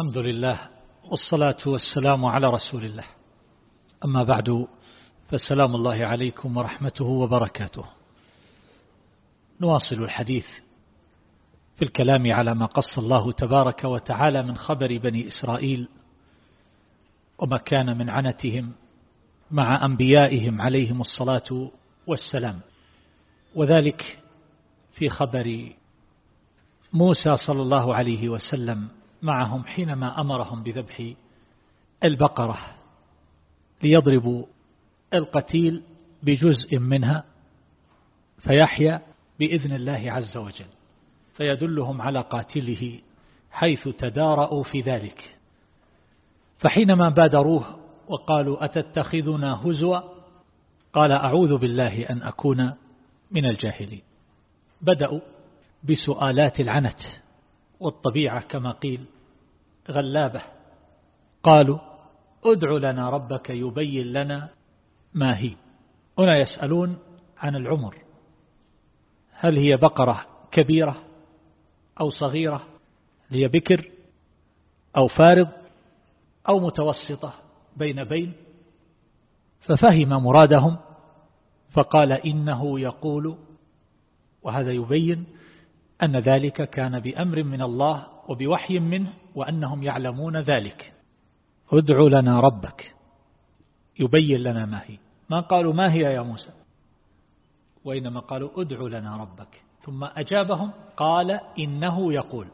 الحمد لله والصلاة والسلام على رسول الله. أما بعد فسلام الله عليكم ورحمته وبركاته. نواصل الحديث في الكلام على ما قص الله تبارك وتعالى من خبر بني إسرائيل وما كان من عنتهم مع أنبيائهم عليهم الصلاة والسلام. وذلك في خبر موسى صلى الله عليه وسلم معهم حينما أمرهم بذبح البقرة ليضربوا القتيل بجزء منها فيحيا بإذن الله عز وجل فيدلهم على قاتله حيث تدارأوا في ذلك. فحينما بادروه وقالوا أتتخذنا هزوا قال أعوذ بالله أن أكون من الجاهلين. بدأوا بسؤالات العنت. والطبيعة كما قيل. غلابة. قالوا ادع لنا ربك يبين لنا ما هي. هنا يسألون عن العمر. هل هي بقرة كبيرة أو صغيرة؟ هي بكر أو فارض أو متوسطة بين بين؟ ففهم مرادهم فقال إنه يقول وهذا يبين أن ذلك كان بأمر من الله وبوحي منه وأنهم يعلمون ذلك. ادع لنا ربك. يبين لنا ما هي. ما قالوا ما هي يا موسى؟ وإنما قالوا ادع لنا ربك. ثم أجابهم قال إنه يقول.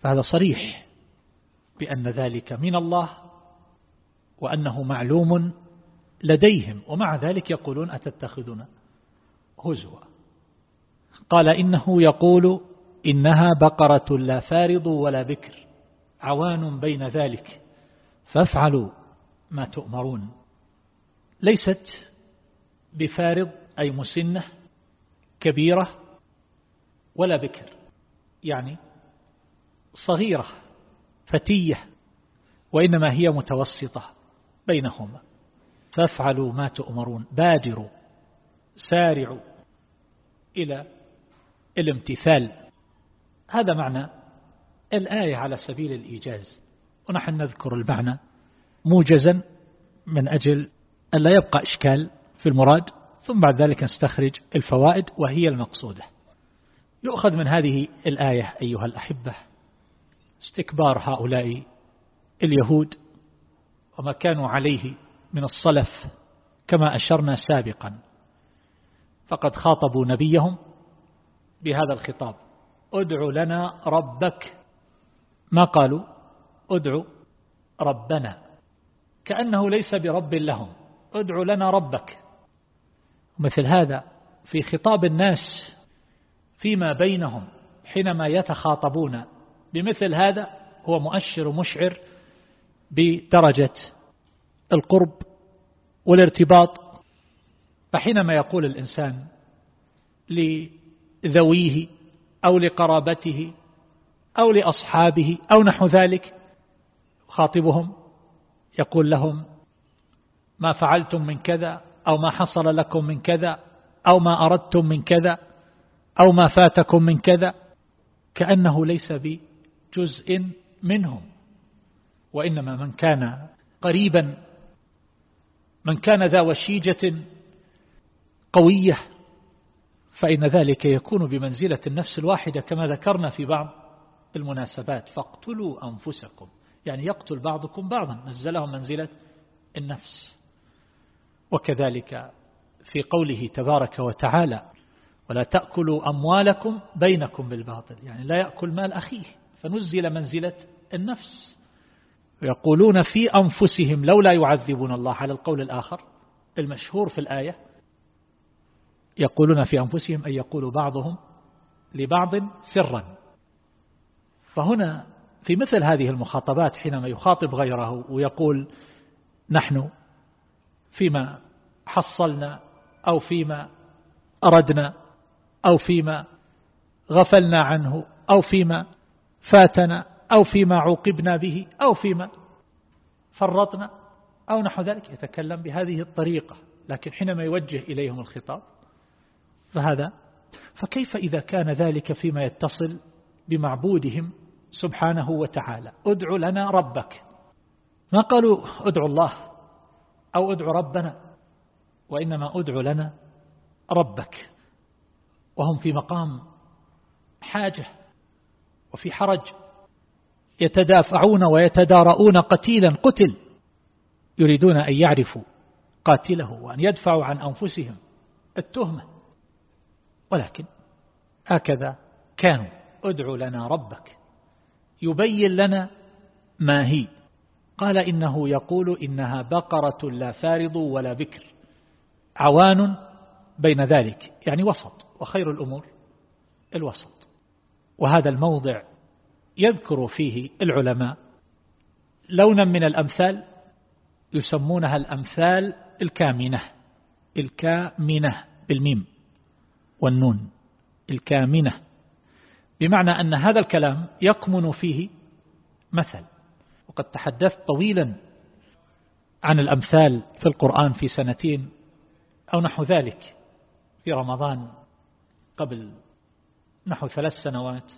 فهذا صريح بأن ذلك من الله وأنه معلوم لديهم ومع ذلك يقولون أتتخذنا هزوا. قال إنه يقول إنها بقرة لا فارض ولا بكر عوان بين ذلك فافعلوا ما تؤمرون. ليست بفارض أي مسنة كبيرة ولا بكر يعني صغيرة فتية وإنما هي متوسطة بينهما. فافعلوا ما تؤمرون بادروا سارعوا إلى الامتثال. هذا معنى الآية على سبيل الإيجاز. ونحن نذكر المعنى موجزا من أجل أن لا يبقى إشكال في المراد ثم بعد ذلك نستخرج الفوائد وهي المقصودة. يؤخذ من هذه الآية أيها الأحبة استكبار هؤلاء اليهود وما كانوا عليه من الصلف كما أشرنا سابقا. فقد خاطبوا نبيهم بهذا الخطاب. ادع لنا ربك. ما قالوا؟ ادع ربنا. كأنه ليس برب لهم. ادع لنا ربك. مثل هذا في خطاب الناس فيما بينهم حينما يتخاطبون. بمثل هذا هو مؤشر مشعر بدرجة القرب والارتباط. فحينما يقول الإنسان لذويه أو لقرابته أو لأصحابه أو نحو ذلك خاطبهم يقول لهم ما فعلتم من كذا أو ما حصل لكم من كذا أو ما أردتم من كذا أو ما فاتكم من كذا. كأنه ليس بجزء منهم. وإنما من كان قريبا من كان ذا وشيجة قوية فإن ذلك يكون بمنزلة النفس الواحدة كما ذكرنا في بعض المناسبات. فاقتلوا أنفسكم. يعني يقتل بعضكم بعضا. نزلهم منزلة النفس. وكذلك في قوله تبارك وتعالى ولا تأكلوا أموالكم بينكم بالباطل. يعني لا يأكل مال أخيه. فنزل منزلة النفس. يقولون في أنفسهم لولا يعذبون الله على القول الآخر. المشهور في الآية يقولون في أنفسهم أن يقول بعضهم لبعض سرا. فهنا في مثل هذه المخاطبات حينما يخاطب غيره ويقول نحن فيما حصلنا أو فيما أردنا أو فيما غفلنا عنه أو فيما فاتنا أو فيما عوقبنا به أو فيما فرطنا أو نحو ذلك يتكلم بهذه الطريقة. لكن حينما يوجه إليهم الخطاب فهذا فكيف إذا كان ذلك فيما يتصل بمعبودهم سبحانه وتعالى؟ ادع لنا ربك. ما قالوا ادعوا الله أو ادعوا ربنا؟ وإنما ادعوا لنا ربك. وهم في مقام حاجة وفي حرج. يتدافعون ويتدارؤون قتيلا. قتل. يريدون أن يعرفوا قاتله وأن يدفعوا عن أنفسهم التهمة. ولكن هكذا كانوا. ادع لنا ربك. يبين لنا ما هي. قال إنه يقول إنها بقرة لا فارض ولا بكر. عوان بين ذلك. يعني وسط. وخير الأمور الوسط. وهذا الموضع يذكر فيه العلماء. لونا من الأمثال يسمونها الأمثال الكامنة. الكامنة بالميم. والنون الكامنة. بمعنى أن هذا الكلام يكمن فيه مثل. وقد تحدثت طويلا عن الأمثال في القرآن في سنتين أو نحو ذلك. في رمضان قبل نحو ثلاث سنوات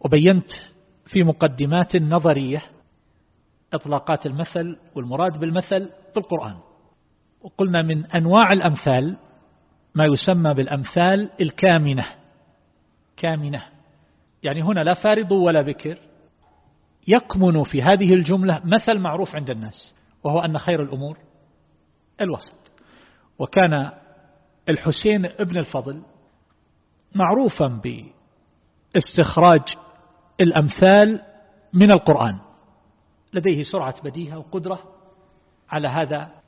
وبينت في مقدمات نظرية إطلاقات المثل والمراد بالمثل في القرآن وقلنا من أنواع الأمثال ما يسمى بالأمثال الكامنة. كامنة. يعني هنا لا فارض ولا بكر يكمن في هذه الجملة مثل معروف عند الناس وهو أن خير الأمور الوسط. وكان الحسين ابن الفضل معروفا باستخراج الأمثال من القرآن. لديه سرعة بديهة وقدرة على هذا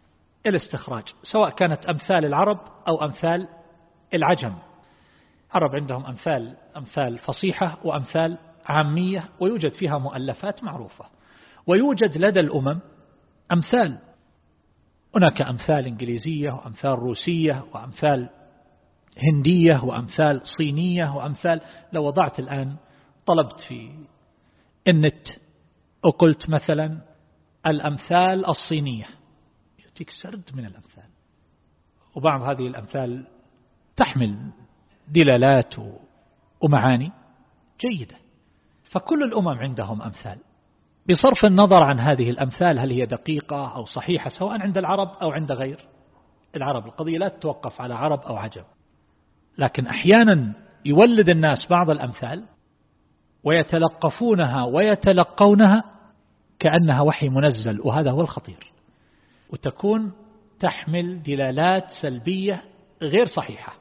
الاستخراج سواء كانت أمثال العرب أو أمثال العجم. عرب عندهم أمثال أمثال فصيحة وأمثال عامية ويوجد فيها مؤلفات معروفة. ويوجد لدى الأمم أمثال. هناك أمثال إنجليزية وأمثال روسية وأمثال هندية وأمثال صينية وأمثال. لو وضعت الآن طلبت في النت وقلت مثلا الأمثال الصينية. يأتيك سرد من الأمثال. وبعض هذه الأمثال تحمل دلالات ومعاني جيدة. فكل الأمم عندهم أمثال. بصرف النظر عن هذه الأمثال هل هي دقيقة أو صحيحة سواء عند العرب أو عند غير. العرب القضية لا تتوقف على عرب أو عجب لكن أحيانا يولد الناس بعض الأمثال ويتلقفونها ويتلقونها كأنها وحي منزل وهذا هو الخطير. وتكون تحمل دلالات سلبية غير صحيحة.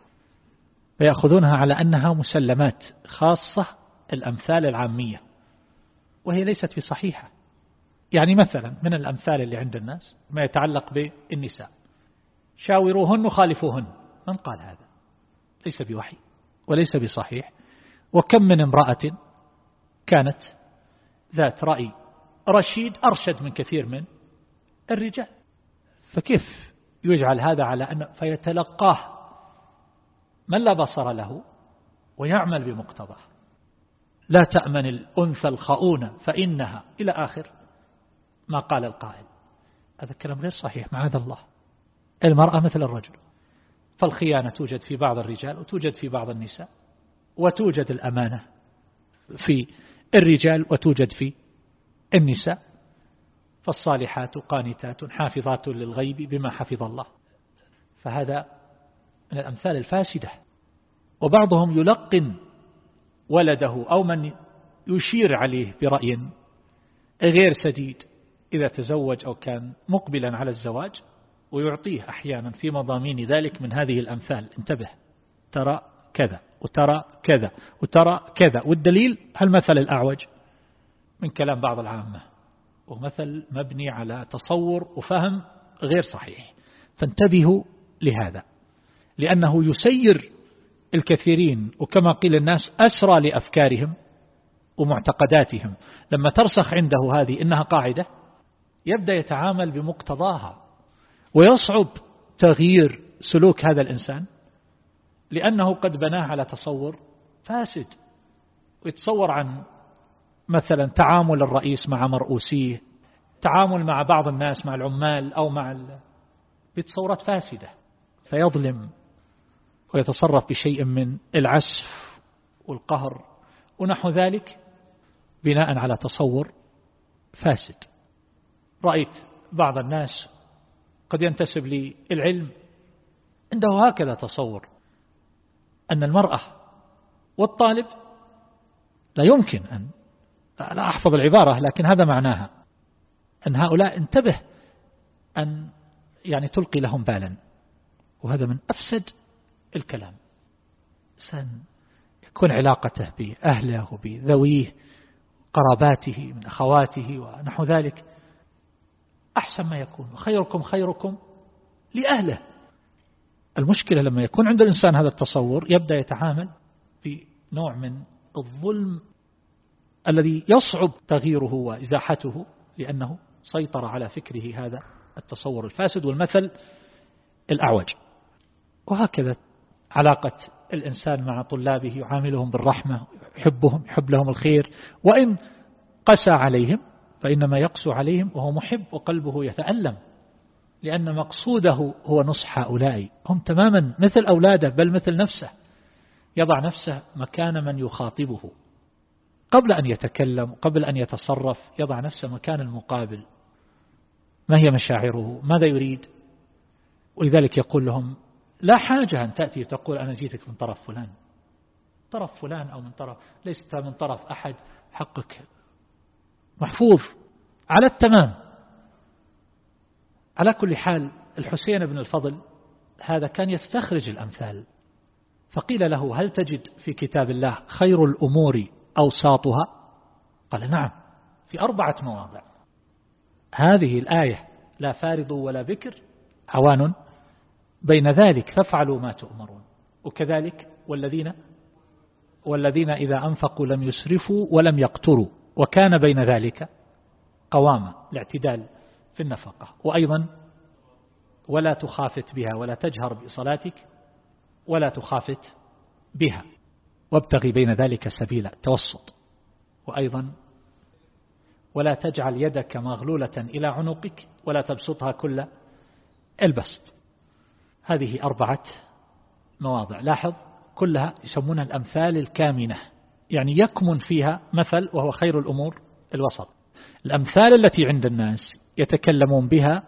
فيأخذونها على أنها مسلمات خاصة الأمثال العامية وهي ليست بصحيحة. يعني مثلا من الأمثال اللي عند الناس ما يتعلق بالنساء. شاوروهن وخالفوهن من قال هذا؟ ليس بوحي وليس بصحيح. وكم من امرأة كانت ذات رأي رشيد أرشد من كثير من الرجال. فكيف يجعل هذا على أن فيتلقاه؟ من لا بصر له ويعمل بمقتضاه. لا تأمن الأنثى الخؤونة فإنها إلى آخر ما قال القائل. هذا الكلام غير صحيح معاذ الله. المرأة مثل الرجل. فالخيانة توجد في بعض الرجال وتوجد في بعض النساء وتوجد الأمانة في الرجال وتوجد في النساء. فالصالحات قانتات حافظات للغيب بما حفظ الله. فهذا من الأمثال الفاسدة. وبعضهم يلقن ولده أو من يشير عليه برأي غير سديد إذا تزوج أو كان مقبلا على الزواج ويعطيه أحيانا في مضامين ذلك من هذه الأمثال. انتبه ترى كذا وترى كذا وترى كذا. والدليل هالمثل الأعوج؟ من كلام بعض العامة. ومثل مبني على تصور وفهم غير صحيح. فانتبهوا لهذا لأنه يسير الكثيرين وكما قيل الناس أسرى لأفكارهم ومعتقداتهم. لما ترسخ عنده هذه إنها قاعدة يبدأ يتعامل بمقتضاها ويصعب تغيير سلوك هذا الإنسان لأنه قد بناه على تصور فاسد ويتصور عن مثلا تعامل الرئيس مع مرؤوسيه تعامل مع بعض الناس مع العمال أو مع بتصورات فاسدة فيظلم ويتصرف بشيء من العسف والقهر ونحو ذلك بناء على تصور فاسد. رأيت بعض الناس قد ينتسب للعلم عنده هكذا تصور أن المرأة والطالب لا يمكن أن لا أحفظ العبارة لكن هذا معناها. أن هؤلاء انتبه أن يعني تلقي لهم بالا. وهذا من أفسد الكلام. سن يكون علاقته بأهله وبذويه قراباته من أخواته ونحو ذلك. أحسن ما يكون. وخيركم خيركم لأهله. المشكلة لما يكون عند الإنسان هذا التصور يبدأ يتعامل بنوع من الظلم الذي يصعب تغييره وإزاحته لأنه سيطر على فكره هذا التصور الفاسد والمثل الأعوج. وهكذا علاقة الإنسان مع طلابه يعاملهم بالرحمة يحبهم يحب لهم الخير. وإن قسى عليهم فإنما يقسو عليهم وهو محب وقلبه يتألم لأن مقصوده هو نصح هؤلاء. هم تماما مثل أولاده بل مثل نفسه. يضع نفسه مكان من يخاطبه. قبل أن يتكلم قبل أن يتصرف يضع نفسه مكان المقابل. ما هي مشاعره؟ ماذا يريد؟ ولذلك يقول لهم لا حاجة أن تأتي تقول أنا جيتك من طرف فلان. طرف فلان أو من طرف ليست من طرف أحد حقك محفوظ على التمام. على كل حال الحسين بن الفضل هذا كان يستخرج الأمثال. فقيل له هل تجد في كتاب الله خير الأمور أوساطها؟ قال نعم في أربعة مواضع. هذه الآية لا فارض ولا بكر عوان بين ذلك فافعلوا ما تؤمرون. وكذلك والذين والذين إذا أنفقوا لم يسرفوا ولم يقتروا وكان بين ذلك قوامة الاعتدال في النفقة. وأيضا ولا تخافت بها ولا تجهر بصلاتك ولا تخافت بها. وابتغي بين ذلك سبيلا توسط وأيضا ولا تجعل يدك مغلولة إلى عنقك ولا تبسطها كل البسط. هذه أربعة مواضع. لاحظ كلها يسمونها الأمثال الكامنة. يعني يكمن فيها مثل وهو خير الأمور الوسط. الأمثال التي عند الناس يتكلمون بها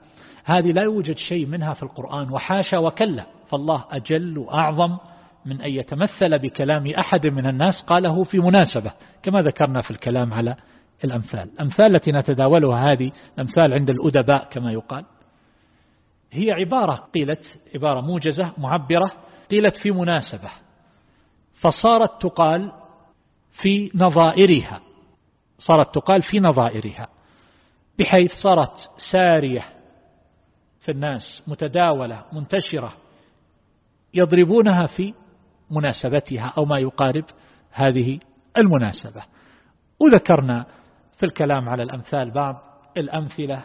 هذه لا يوجد شيء منها في القرآن وحاشا وكلا. فالله أجل وأعظم من أن يتمثل بكلام أحد من الناس قاله في مناسبة كما ذكرنا في الكلام على الأمثال. الأمثال التي نتداولها هذه الأمثال عند الأدباء كما يقال هي عبارة قيلت عبارة موجزة معبرة قيلت في مناسبة فصارت تقال في نظائرها. صارت تقال في نظائرها بحيث صارت سارية في الناس متداولة منتشرة يضربونها في مناسبتها أو ما يقارب هذه المناسبة. وذكرنا في الكلام على الأمثال بعض الأمثلة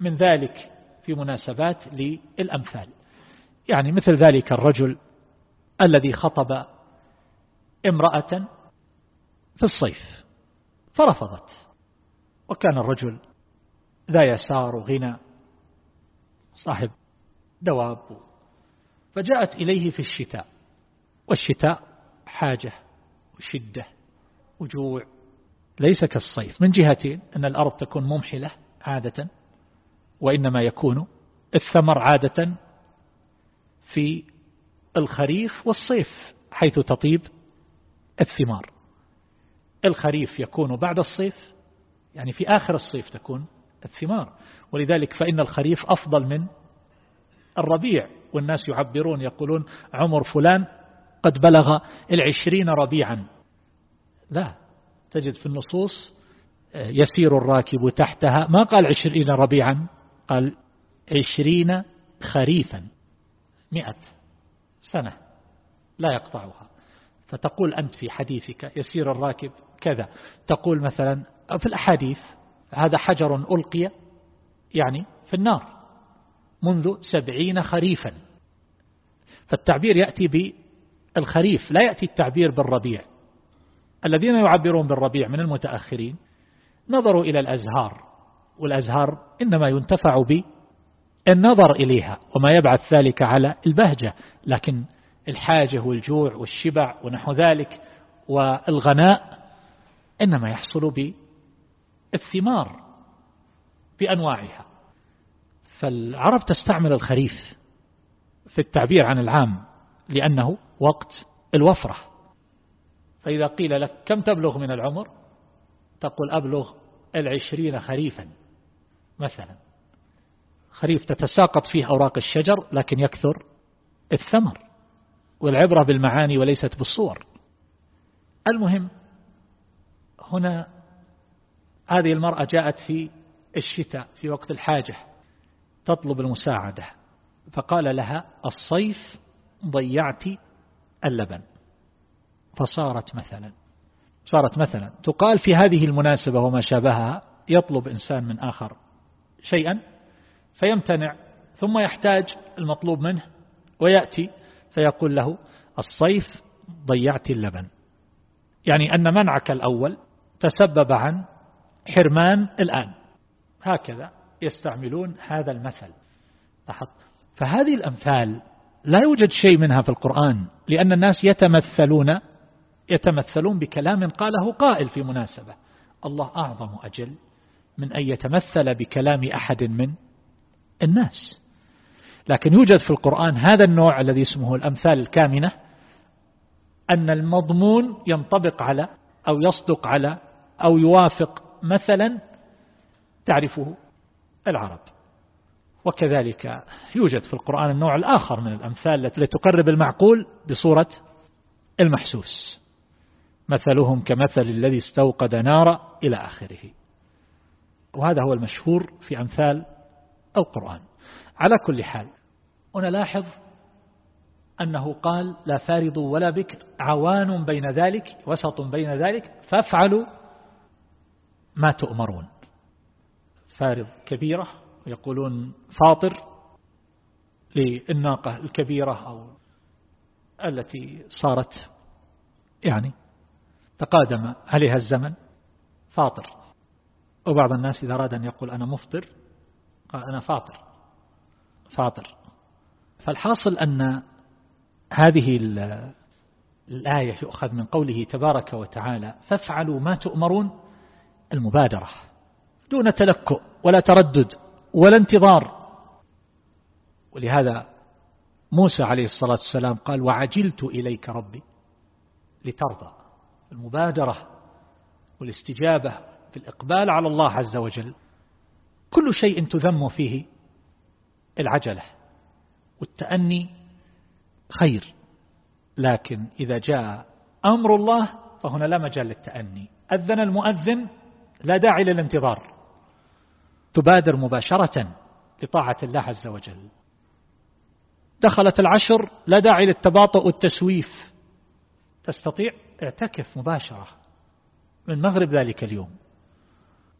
من ذلك في مناسبات للأمثال. يعني مثل ذلك الرجل الذي خطب امرأة في الصيف فرفضت. وكان الرجل ذا يسار غنى صاحب دواب. فجاءت إليه في الشتاء. والشتاء حاجة وشدة وجوع ليس كالصيف. من جهتين أن الأرض تكون ممحلة عادة وإنما يكون الثمر عادة في الخريف والصيف حيث تطيب الثمار. الخريف يكون بعد الصيف يعني في آخر الصيف تكون الثمار. ولذلك فإن الخريف أفضل من الربيع. والناس يعبرون يقولون عمر فلان قد بلغ العشرين ربيعا. لا تجد في النصوص آه، يسير الراكب تحتها. ما قال عشرين ربيعا؟ قال عشرين خريفا. مئة سنة لا يقطعها. فتقول أنت في حديثك يسير الراكب كذا. تقول مثلا في الأحاديث هذا حجر ألقي يعني في النار منذ سبعين خريفا. فالتعبير يأتي بالخريف لا يأتي التعبير بالربيع. الذين يعبرون بالربيع من المتأخرين نظروا إلى الأزهار والأزهار إنما ينتفع بالنظر إليها وما يبعث ذلك على البهجة لكن الحاجة والجوع والشبع ونحو ذلك والغناء إنما يحصل الثمار بأنواعها. فالعرب تستعمل الخريف في التعبير عن العام لأنه وقت الوفرة. فإذا قيل لك كم تبلغ من العمر؟ تقول أبلغ العشرين خريفا مثلا. خريف تتساقط فيه أوراق الشجر لكن يكثر الثمر والعبرة بالمعاني وليست بالصور. المهم هنا هذه المرأة جاءت في الشتاء في وقت الحاجة تطلب المساعدة. فقال لها الصيف ضيعت اللبن. فصارت مثلا. صارت مثلا. تقال في هذه المناسبة وما شابهها يطلب إنسان من آخر شيئا فيمتنع ثم يحتاج المطلوب منه ويأتي فيقول له الصيف ضيعت اللبن. يعني أن منعك الأول تسبب عن حرمان الآن. هكذا يستعملون هذا المثل. فهذه الأمثال لا يوجد شيء منها في القرآن لأن الناس يتمثلون يتمثلون بكلام قاله قائل في مناسبة. الله أعظم أجل من أن يتمثل بكلام أحد من الناس. لكن يوجد في القرآن هذا النوع الذي اسمه الأمثال الكامنة أن المضمون ينطبق على أو يصدق على أو يوافق مثلا تعرفه العرب. وكذلك يوجد في القرآن النوع الآخر من الأمثال التي تقرب المعقول بصورة المحسوس. مثلهم كمثل الذي استوقد نارا إلى آخره. وهذا هو المشهور في أمثال القرآن. على كل حال ونلاحظ أنه قال لا فارض ولا بكر عوان بين ذلك وسط بين ذلك فافعلوا ما تؤمرون. فارض كبيرة ويقولون فاطر للناقة الكبيرة أو التي صارت يعني تقادم عليها الزمن فاطر. وبعض الناس إذا أراد أن يقول أنا مفطر قال أنا فاطر فاطر. فالحاصل أن هذه الآية يؤخذ من قوله تبارك وتعالى فافعلوا ما تؤمرون المبادرة دون تلكؤ ولا تردد. ولا انتظار. ولهذا موسى عليه الصلاة والسلام قال وعجلت إليك ربي لترضى. المبادرة والاستجابة في الإقبال على الله عز وجل. كل شيء تذم فيه العجلة والتأني خير. لكن إذا جاء أمر الله فهنا لا مجال للتأني. أذن المؤذن لا داعي للانتظار. تبادر مباشرة لطاعة الله عز وجل. دخلت العشر لا داعي للتباطؤ والتسويف. تستطيع اعتكف مباشرة من مغرب ذلك اليوم.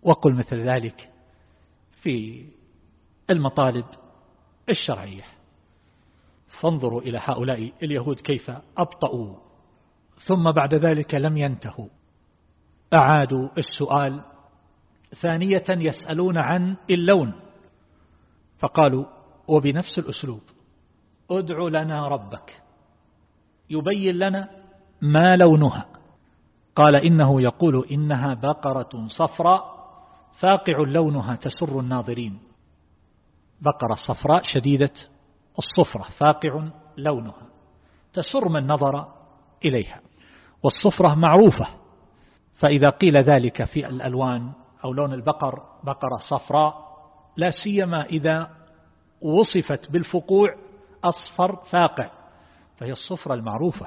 وقل مثل ذلك في المطالب الشرعية. فانظروا إلى هؤلاء اليهود كيف أبطأوا ثم بعد ذلك لم ينتهوا. أعادوا السؤال ثانية يسألون عن اللون. فقالوا وبنفس الأسلوب ادع لنا ربك. يبين لنا ما لونها. قال إنه يقول إنها بقرة صفراء فاقع لونها تسر الناظرين. بقرة صفراء شديدة الصفرة فاقع لونها تسر من نظر إليها. والصفرة معروفة فإذا قيل ذلك في الألوان أو لون البقر بقرة صفراء لا سيما إذا وصفت بالفقوع أصفر فاقع فهي الصفرة المعروفة.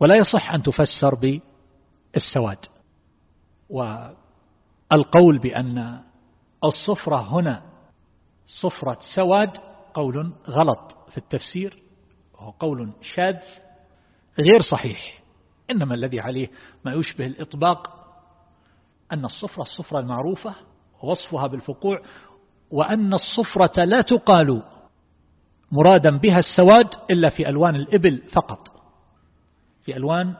ولا يصح أن تفسر بالسواد. والقول بأن الصفرة هنا صفرة سواد قول غلط في التفسير وهو قول شاذ غير صحيح. إنما الذي عليه ما يشبه الإطباق أن الصفرة الصفرة المعروفة وصفها بالفقوع وأن الصفرة لا تقال مرادا بها السواد إلا في ألوان الإبل فقط. في ألوان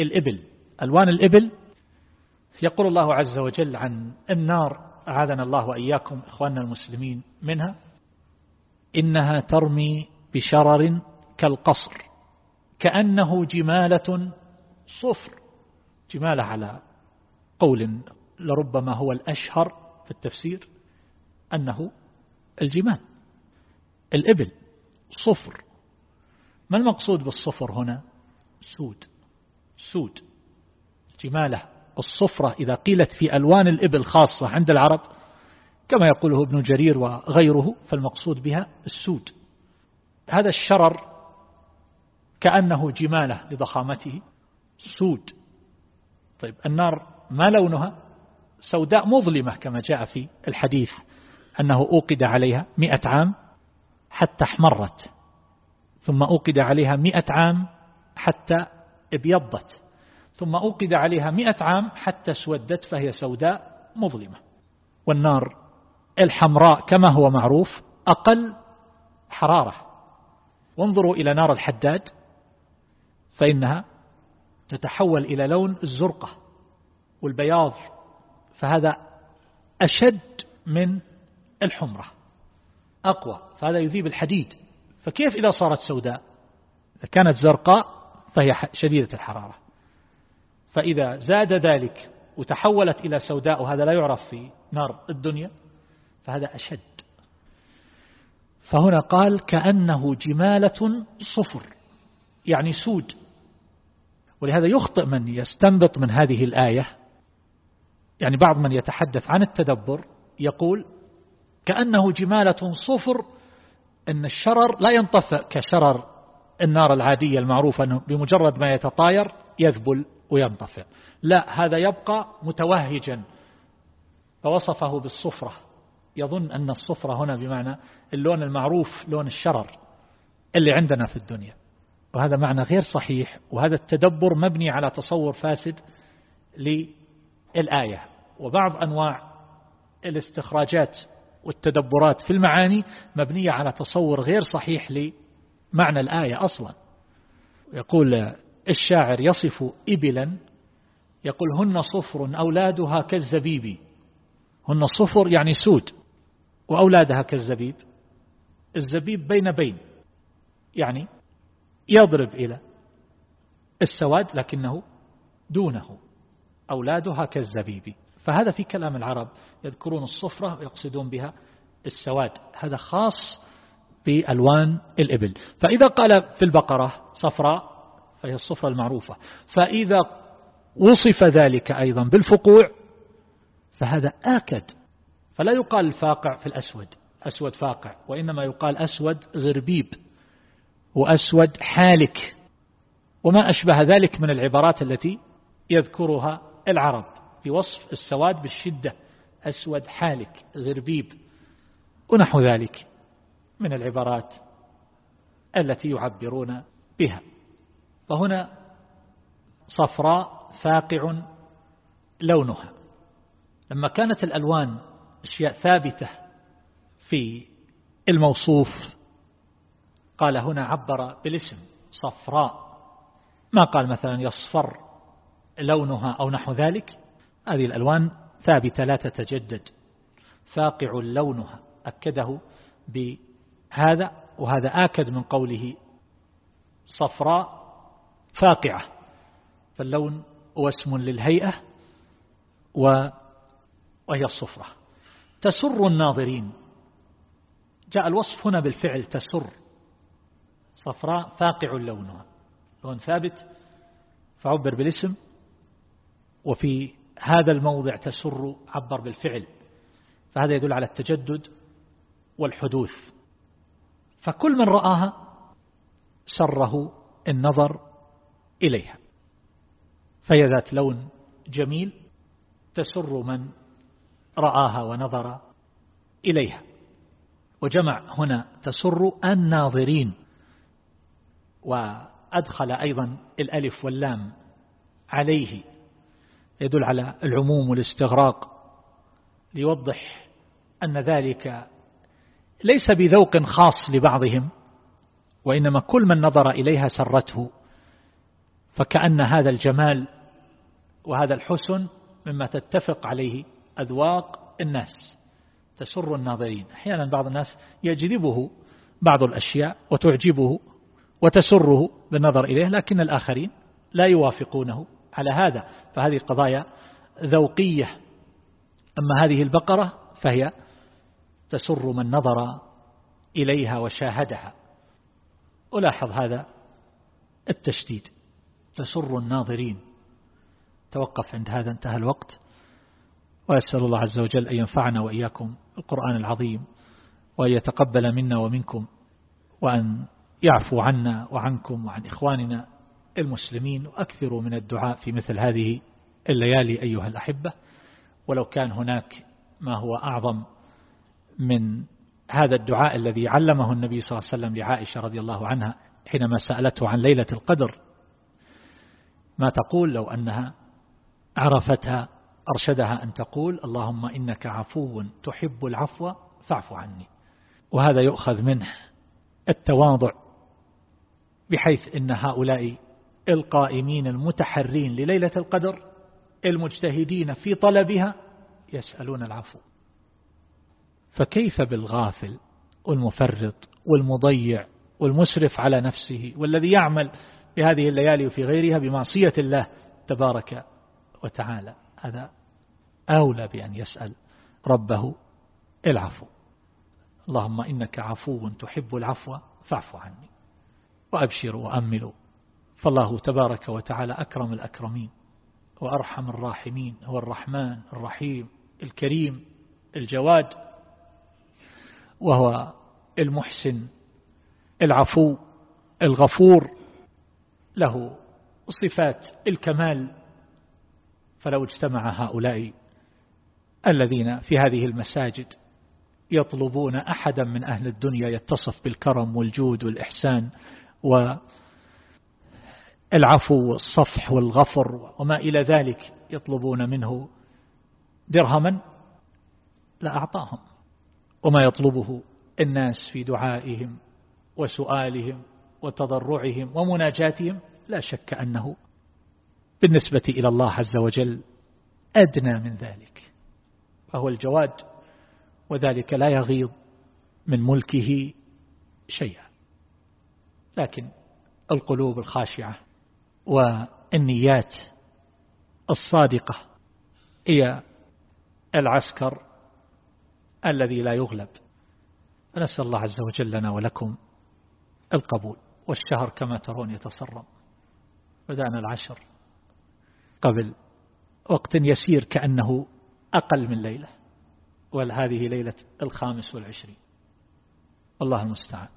الإبل. ألوان الإبل يقول الله عز وجل عن النار أعاذنا الله وإياكم إخواننا المسلمين منها إنها ترمي بشرر كالقصر كأنه جمالة صفر جمالة على قول لربما هو الأشهر في التفسير أنه الجمال الإبل صفر. ما المقصود بالصفر هنا؟ سود سود. جماله الصفرة إذا قيلت في ألوان الإبل خاصة عند العرب كما يقوله ابن جرير وغيره فالمقصود بها السود. هذا الشرر كأنه جماله لضخامته سود. طيب النار ما لونها؟ سوداء مظلمة كما جاء في الحديث أنه أوقد عليها مئة عام حتى احمرت ثم أوقد عليها مئة عام حتى ابيضت ثم أوقد عليها مئة عام حتى اسودت فهي سوداء مظلمة. والنار الحمراء كما هو معروف أقل حرارة. وانظروا إلى نار الحداد فإنها تتحول إلى لون الزرقة والبياض فهذا أشد من الحمرة أقوى فهذا يذيب الحديد. فكيف إذا صارت سوداء؟ إذا كانت زرقاء فهي شديدة الحرارة. فإذا زاد ذلك وتحولت إلى سوداء وهذا لا يعرف في نار الدنيا فهذا أشد. فهنا قال كأنه جمالة صفر يعني سود. ولهذا يخطئ من يستنبط من هذه الآية يعني بعض من يتحدث عن التدبر يقول كأنه جمالة صفر أن الشرر لا ينطفئ كشرر النار العادية المعروفة أنه بمجرد ما يتطاير يذبل وينطفئ. لا هذا يبقى متوهجا. فوصفه بالصفرة. يظن أن الصفرة هنا بمعنى اللون المعروف لون الشرر اللي عندنا في الدنيا. وهذا معنى غير صحيح وهذا التدبر مبني على تصور فاسد للآية. وبعض أنواع الاستخراجات والتدبرات في المعاني مبنية على تصور غير صحيح لمعنى الآية أصلا. يقول الشاعر يصف إبلا يقول هن صفر أولادها كالزبيب. هن صفر يعني سود وأولادها كالزبيب. الزبيب بين بين يعني يضرب إلى السواد لكنه دونه. أولادها كالزبيب. فهذا في كلام العرب يذكرون الصفرة ويقصدون بها السواد. هذا خاص بألوان الإبل. فإذا قال في البقرة صفراء فهي الصفرة المعروفة. فإذا وصف ذلك أيضا بالفقوع فهذا آكد. فلا يقال الفاقع في الأسود. أسود فاقع. وإنما يقال أسود غربيب وأسود حالك. وما أشبه ذلك من العبارات التي يذكرها العرب. في وصف السواد بالشدة أسود حالك غربيب. ونحو ذلك من العبارات التي يعبرون بها. فهنا صفراء فاقع لونها. لما كانت الألوان أشياء ثابتة في الموصوف قال هنا عبر بالاسم صفراء. ما قال مثلا يصفر لونها أو نحو ذلك؟ هذه الألوان ثابتة لا تتجدد. فاقع لونها أكده بهذا وهذا آكد من قوله صفراء فاقعة. فاللون هو اسم للهيئة وهي الصفرة. تسر الناظرين. جاء الوصف هنا بالفعل تسر. صفراء فاقع لونها. لون ثابت. فعبر بالاسم. وفي هذا الموضع تسر عبر بالفعل فهذا يدل على التجدد والحدوث. فكل من رآها سره النظر إليها. فهي ذات لون جميل تسر من رآها ونظر إليها. وجمع هنا تسر الناظرين. وأدخل أيضا الألف واللام عليه. يدل على العموم والاستغراق ليوضح أن ذلك ليس بذوق خاص لبعضهم وإنما كل من نظر إليها سرته فكأن هذا الجمال وهذا الحسن مما تتفق عليه أذواق الناس تسر الناظرين. أحيانا بعض الناس يجذبه بعض الأشياء وتعجبه وتسره بالنظر إليه لكن الآخرين لا يوافقونه. على هذا فهذه قضايا ذوقية. أما هذه البقرة فهي تسر من نظر إليها وشاهدها. ألاحظ هذا التشديد. تسر الناظرين. توقف عند هذا انتهى الوقت. وأسأل الله عز وجل أن ينفعنا وإياكم القرآن العظيم وأن يتقبل منا ومنكم وأن يعفو عنا وعنكم وعن إخواننا. المسلمين وأكثروا من الدعاء في مثل هذه الليالي أيها الأحبة. ولو كان هناك ما هو أعظم من هذا الدعاء الذي علمه النبي صلى الله عليه وسلم لعائشة رضي الله عنها حينما سألته عن ليلة القدر ما تقول لو أنها عرفتها أرشدها أن تقول اللهم إنك عفو تحب العفو فاعف عني. وهذا يؤخذ منه التواضع بحيث إن هؤلاء القائمين المتحرين لليلة القدر المجتهدين في طلبها يسألون العفو. فكيف بالغافل والمفرط والمضيع والمسرف على نفسه والذي يعمل بهذه الليالي وفي غيرها بمعصية الله تبارك وتعالى؟ هذا أولى بأن يسأل ربه العفو. اللهم إنك عفو تحب العفو فاعف عني وأبشروا وأملوا فالله تبارك وتعالى أكرم الأكرمين وأرحم الراحمين هو الرحمن الرحيم الكريم الجواد وهو المحسن العفو الغفور له صفات الكمال. فلو اجتمع هؤلاء الذين في هذه المساجد يطلبون أحدا من أهل الدنيا يتصف بالكرم والجود والإحسان والعفو والصفح والغفر وما إلى ذلك يطلبون منه درهما لا أعطاهم. وما يطلبه الناس في دعائهم وسؤالهم وتضرعهم ومناجاتهم لا شك أنه بالنسبة إلى الله عز وجل أدنى من ذلك. فهو الجواد وذلك لا يغيض من ملكه شيئا. لكن القلوب الخاشعة والنيات الصادقة هي العسكر الذي لا يغلب. فنسأل الله عز وجل لنا ولكم القبول والشهر كما ترون يتسرب بدأنا العشر قبل وقت يسير كأنه أقل من ليلة وهذه ليلة الخامس والعشرين. الله المستعان.